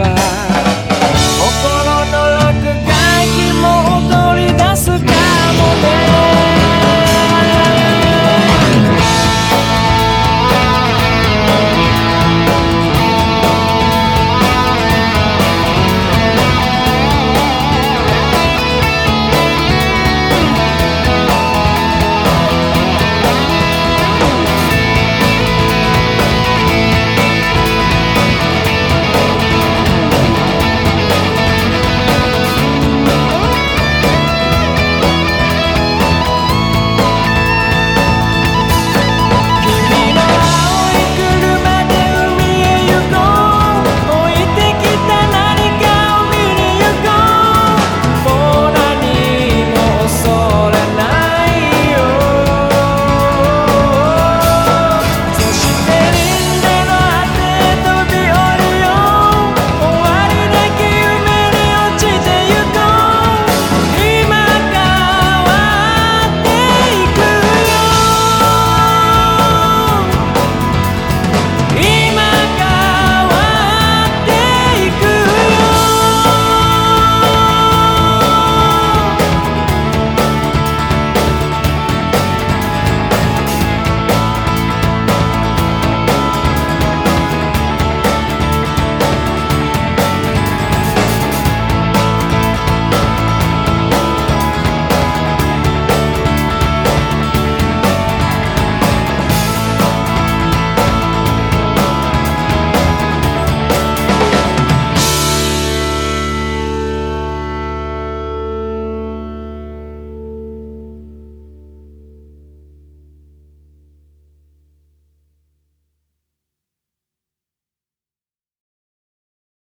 acabar.